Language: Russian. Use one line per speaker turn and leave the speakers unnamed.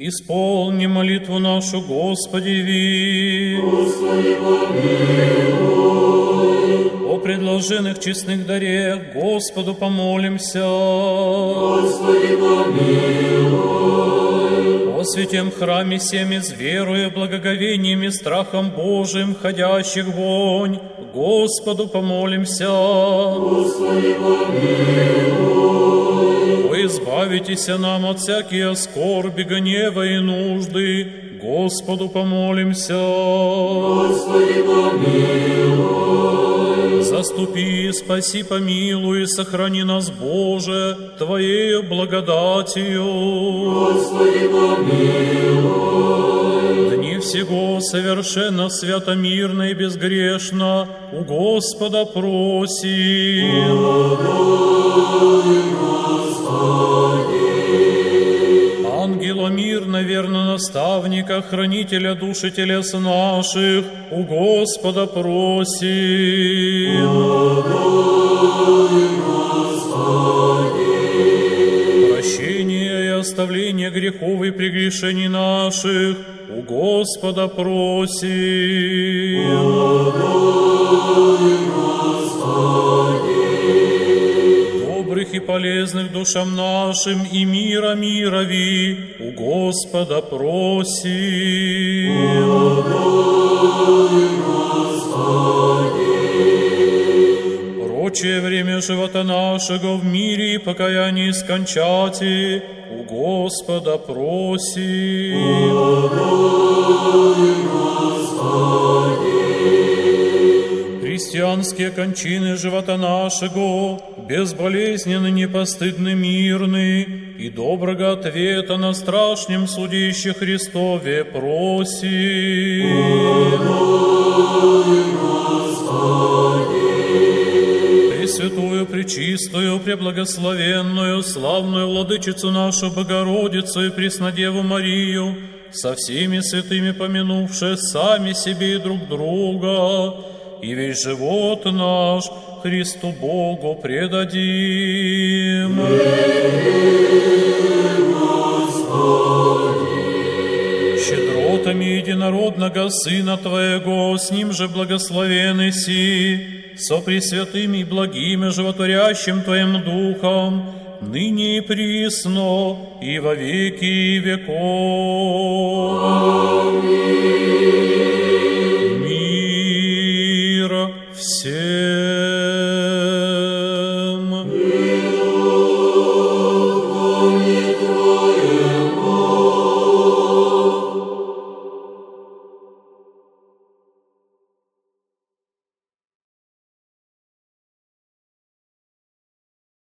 Исполни молитву нашу, Господи, ви. О предложенных честных даре Господу помолимся. О святем храме всеми с верою, благоговением и страхом Божиим, ходящих вонь, Господу помолимся. О, избавитесь нам от всякие скорби, гнева и нужды, Господу помолимся. Заступи, спаси, помилуй, сохрани нас, Боже, Твоею благодатью. Дни всего совершенно свято, мирно и безгрешно у Господа просим. Ангела мирно, верно наставника, хранителя души телес наших, у Господа просим. Прощение и оставление грехов и прегрешений наших, у Господа просим. добрых и полезных душам нашим и мира мирови у Господа просим. Прочее время живота нашего в мире и покаянии скончати у Господа просим. Христианские кончины живота нашего безболезненны, непостыдны, мирны, и доброго ответа на страшнем судище Христове просим. Пресвятую, Пречистую, Преблагословенную, славную Владычицу нашу Богородицу и Преснодеву Марию, со всеми святыми помянувшие сами себе и друг друга, и весь живот наш Христу Богу предадим. Щедротами единородного Сына Твоего, с Ним же благословен си, со пресвятым и благим и животворящим Твоим Духом, ныне и присно, и во веки веков.